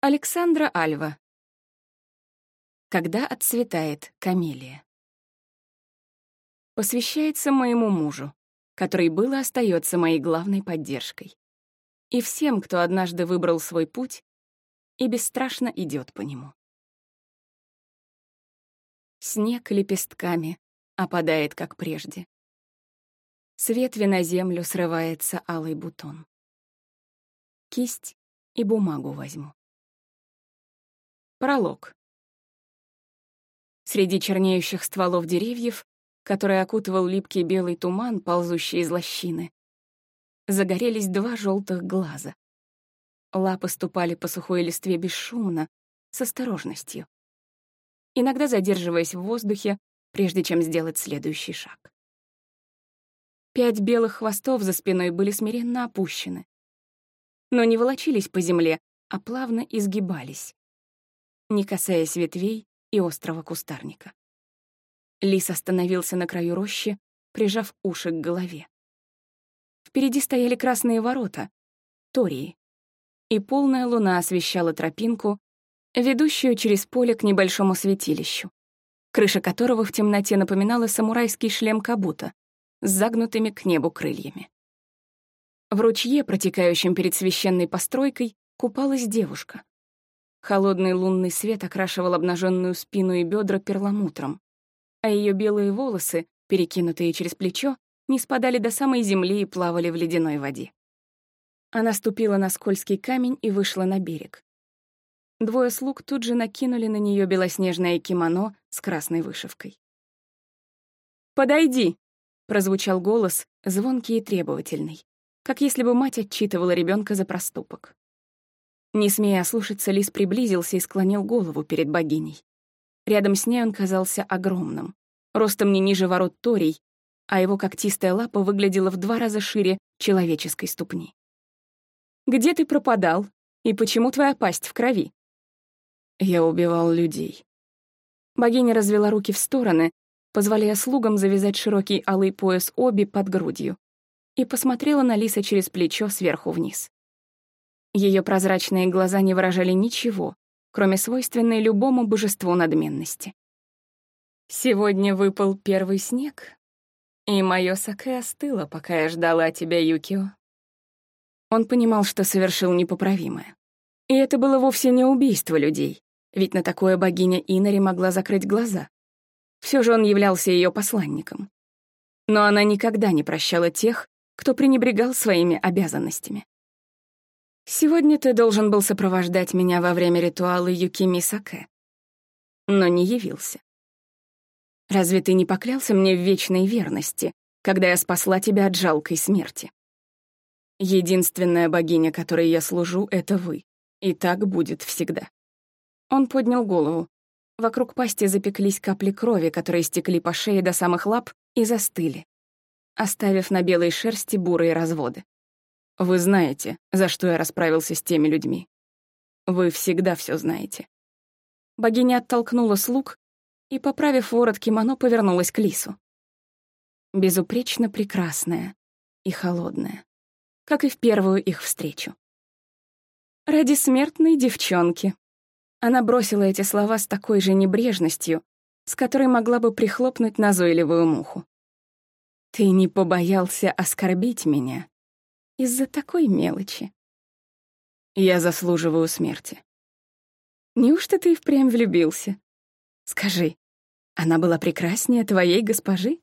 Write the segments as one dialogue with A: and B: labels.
A: Александра Альва. Когда отцветает камелия. Посвящается моему мужу, который был и остается моей главной поддержкой. И всем, кто однажды выбрал свой путь и бесстрашно идет по нему. Снег лепестками опадает, как прежде. С ветви на землю срывается алый бутон. Кисть и бумагу возьму. Пролог. Среди чернеющих стволов деревьев, которые окутывал липкий белый туман, ползущий из лощины, загорелись два желтых глаза. Лапы ступали по сухой листве бесшумно, с осторожностью, иногда задерживаясь в воздухе, прежде чем сделать следующий шаг. Пять белых хвостов за спиной были смиренно опущены, но не волочились по земле, а плавно изгибались, не касаясь ветвей и острого кустарника. Лис остановился на краю рощи, прижав уши к голове. Впереди стояли красные ворота, Тории, и полная луна освещала тропинку, ведущую через поле к небольшому святилищу, крыша которого в темноте напоминала самурайский шлем кабута с загнутыми к небу крыльями. В ручье, протекающем перед священной постройкой, купалась девушка. Холодный лунный свет окрашивал обнаженную спину и бедра перламутром, а ее белые волосы, перекинутые через плечо, не спадали до самой земли и плавали в ледяной воде. Она ступила на скользкий камень и вышла на берег. Двое слуг тут же накинули на нее белоснежное кимоно с красной вышивкой. «Подойди!» — прозвучал голос, звонкий и требовательный, как если бы мать отчитывала ребенка за проступок. Не смея ослушаться, лис приблизился и склонил голову перед богиней. Рядом с ней он казался огромным, ростом не ниже ворот Торий, а его когтистая лапа выглядела в два раза шире человеческой ступни. «Где ты пропадал? И почему твоя пасть в крови?» «Я убивал людей». Богиня развела руки в стороны, позволяя слугам завязать широкий алый пояс оби под грудью, и посмотрела на лиса через плечо сверху вниз. Ее прозрачные глаза не выражали ничего, кроме свойственной любому божеству надменности. «Сегодня выпал первый снег, и моё саке остыло, пока я ждала тебя, Юкио». Он понимал, что совершил непоправимое. И это было вовсе не убийство людей, ведь на такое богиня Инари могла закрыть глаза. Все же он являлся ее посланником. Но она никогда не прощала тех, кто пренебрегал своими обязанностями. Сегодня ты должен был сопровождать меня во время ритуала Юкими Саке, но не явился. Разве ты не поклялся мне в вечной верности, когда я спасла тебя от жалкой смерти? Единственная богиня, которой я служу, — это вы, и так будет всегда. Он поднял голову. Вокруг пасти запеклись капли крови, которые стекли по шее до самых лап и застыли, оставив на белой шерсти бурые разводы. Вы знаете, за что я расправился с теми людьми. Вы всегда все знаете. Богиня оттолкнула слуг и, поправив ворот кимоно, повернулась к лису. Безупречно прекрасная и холодная, как и в первую их встречу. Ради смертной девчонки. Она бросила эти слова с такой же небрежностью, с которой могла бы прихлопнуть назойливую муху. «Ты не побоялся оскорбить меня, из-за такой мелочи. Я заслуживаю смерти. Неужто ты и впрямь влюбился? Скажи, она была прекраснее твоей госпожи?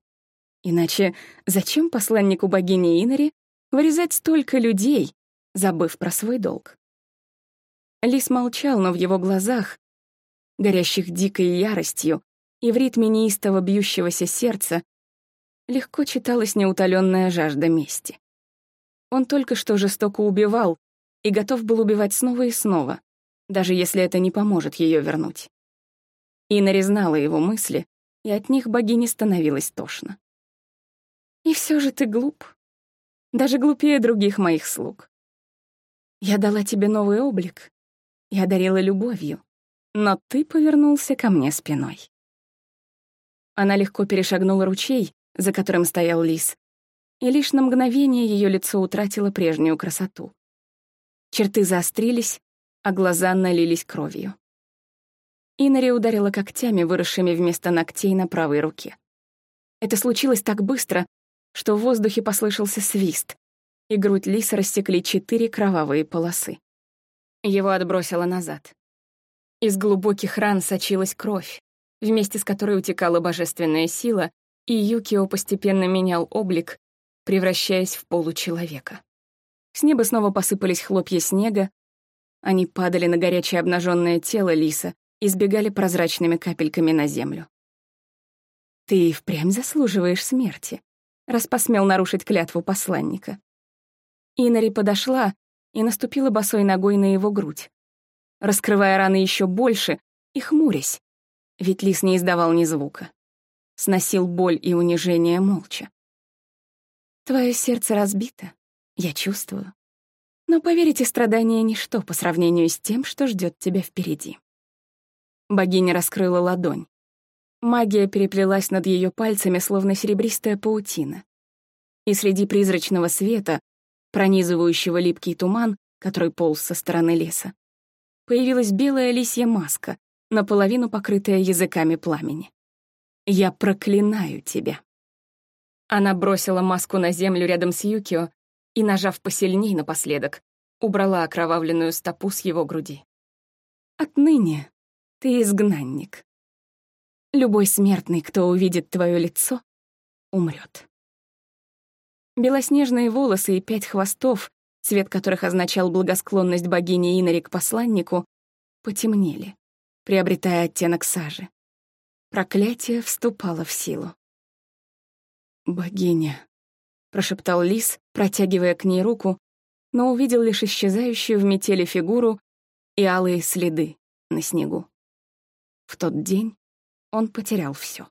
A: Иначе зачем посланнику богини Инари вырезать столько людей, забыв про свой долг? Лис молчал, но в его глазах, горящих дикой яростью и в ритме неистово бьющегося сердца, легко читалась неутоленная жажда мести. Он только что жестоко убивал и готов был убивать снова и снова, даже если это не поможет ее вернуть. Инна знала его мысли, и от них богине становилось тошно. «И все же ты глуп. Даже глупее других моих слуг. Я дала тебе новый облик, я дарила любовью, но ты повернулся ко мне спиной». Она легко перешагнула ручей, за которым стоял лис, и лишь на мгновение ее лицо утратило прежнюю красоту. Черты заострились, а глаза налились кровью. Инари ударила когтями, выросшими вместо ногтей на правой руке. Это случилось так быстро, что в воздухе послышался свист, и грудь лиса растекли четыре кровавые полосы. Его отбросило назад. Из глубоких ран сочилась кровь, вместе с которой утекала божественная сила, и Юкио постепенно менял облик, превращаясь в получеловека. С неба снова посыпались хлопья снега, они падали на горячее обнаженное тело лиса и сбегали прозрачными капельками на землю. «Ты впрямь заслуживаешь смерти», раз посмел нарушить клятву посланника. Инари подошла и наступила босой ногой на его грудь, раскрывая раны еще больше и хмурясь, ведь лис не издавал ни звука. Сносил боль и унижение молча. Твое сердце разбито, я чувствую. Но поверите, страдания — ничто по сравнению с тем, что ждет тебя впереди. Богиня раскрыла ладонь. Магия переплелась над ее пальцами, словно серебристая паутина. И среди призрачного света, пронизывающего липкий туман, который полз со стороны леса, появилась белая лисья маска, наполовину покрытая языками пламени. «Я проклинаю тебя». Она бросила маску на землю рядом с Юкио и, нажав посильней напоследок, убрала окровавленную стопу с его груди. «Отныне ты изгнанник. Любой смертный, кто увидит твое лицо, умрет. Белоснежные волосы и пять хвостов, цвет которых означал благосклонность богини Инари к посланнику, потемнели, приобретая оттенок сажи. Проклятие вступало в силу. «Богиня», прошептал лис, протягивая к ней руку, но увидел лишь исчезающую в метели фигуру и алые следы на снегу. В тот день он потерял все.